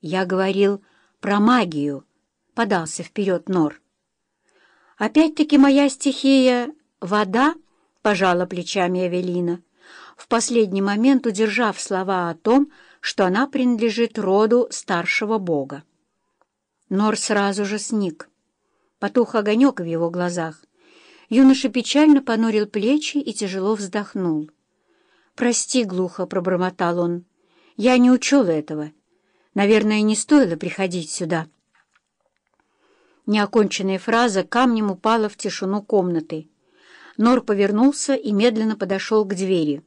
Я говорил про магию, — подался вперед Нор. Опять-таки моя стихия — вода, — пожала плечами Эвелина, в последний момент удержав слова о том, что она принадлежит роду старшего бога. Нор сразу же сник. Потух огонек в его глазах. Юноша печально понурил плечи и тяжело вздохнул. «Прости, — глухо пробормотал он, — я не учел этого. Наверное, не стоило приходить сюда». Неоконченная фраза камнем упала в тишину комнаты. Нор повернулся и медленно подошел к двери.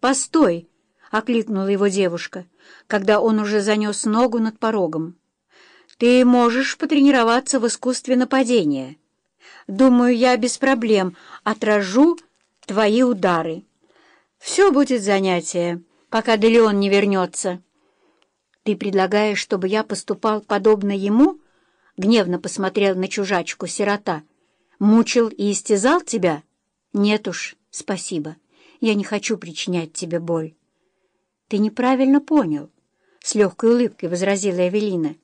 «Постой!» — окликнула его девушка, когда он уже занес ногу над порогом. «Ты можешь потренироваться в искусстве нападения. Думаю, я без проблем отражу твои удары. Все будет занятие, пока Делеон не вернется». «Ты предлагаешь, чтобы я поступал подобно ему?» — гневно посмотрел на чужачку-сирота. «Мучил и истязал тебя?» «Нет уж, спасибо. Я не хочу причинять тебе боль». «Ты неправильно понял», — с легкой улыбкой возразила Эвелина.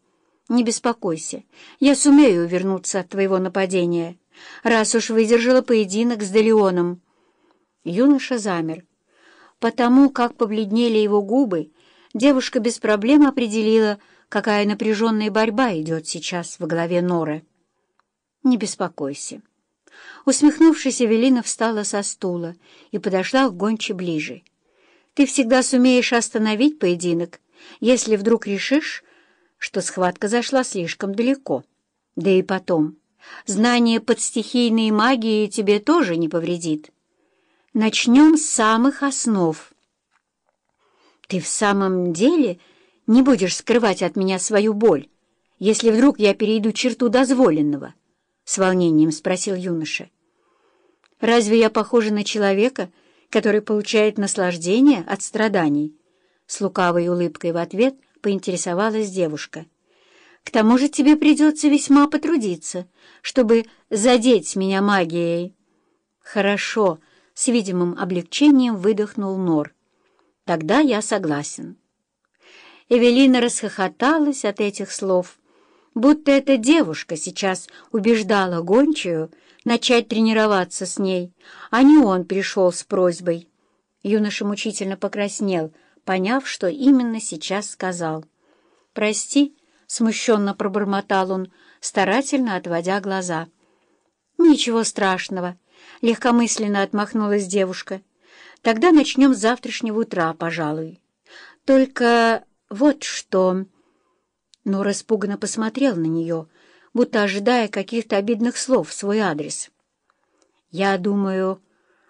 «Не беспокойся, я сумею увернуться от твоего нападения, раз уж выдержала поединок с Делеоном». Юноша замер. Потому как побледнели его губы, девушка без проблем определила, какая напряженная борьба идет сейчас в голове Норы. «Не беспокойся». Усмехнувшись, Эвелина встала со стула и подошла к гонче ближе. Ты всегда сумеешь остановить поединок, если вдруг решишь, что схватка зашла слишком далеко. Да и потом, знание подстихийной магии тебе тоже не повредит. Начнем с самых основ. Ты в самом деле не будешь скрывать от меня свою боль, если вдруг я перейду черту дозволенного? — с волнением спросил юноша. — Разве я похожа на человека, — который получает наслаждение от страданий. С лукавой улыбкой в ответ поинтересовалась девушка. «К тому же тебе придется весьма потрудиться, чтобы задеть меня магией». «Хорошо», — с видимым облегчением выдохнул Нор. «Тогда я согласен». Эвелина расхохоталась от этих слов, будто эта девушка сейчас убеждала гончую, начать тренироваться с ней, а не он пришел с просьбой. Юноша мучительно покраснел, поняв, что именно сейчас сказал. «Прости», — смущенно пробормотал он, старательно отводя глаза. «Ничего страшного», — легкомысленно отмахнулась девушка. «Тогда начнем с завтрашнего утра, пожалуй. Только вот что...» Но распуганно посмотрел на нее, будто ожидая каких-то обидных слов в свой адрес. «Я думаю,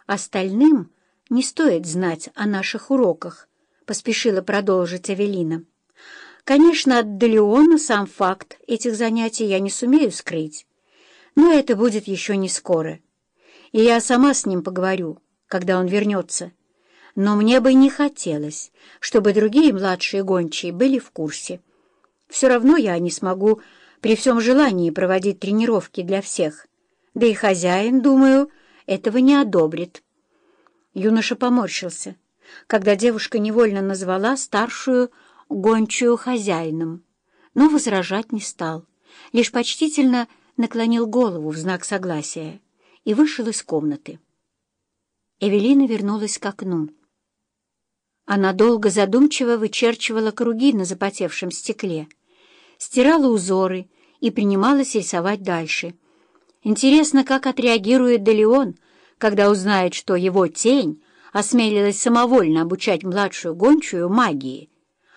остальным не стоит знать о наших уроках», — поспешила продолжить Авелина. «Конечно, от Делеона сам факт этих занятий я не сумею скрыть, но это будет еще не скоро, и я сама с ним поговорю, когда он вернется. Но мне бы не хотелось, чтобы другие младшие гончие были в курсе. Все равно я не смогу при всем желании проводить тренировки для всех. Да и хозяин, думаю, этого не одобрит. Юноша поморщился, когда девушка невольно назвала старшую гончую хозяином, но возражать не стал, лишь почтительно наклонил голову в знак согласия и вышел из комнаты. Эвелина вернулась к окну. Она долго задумчиво вычерчивала круги на запотевшем стекле, стирала узоры и принималась рисовать дальше. Интересно, как отреагирует Делеон, когда узнает, что его тень осмелилась самовольно обучать младшую гончую магии —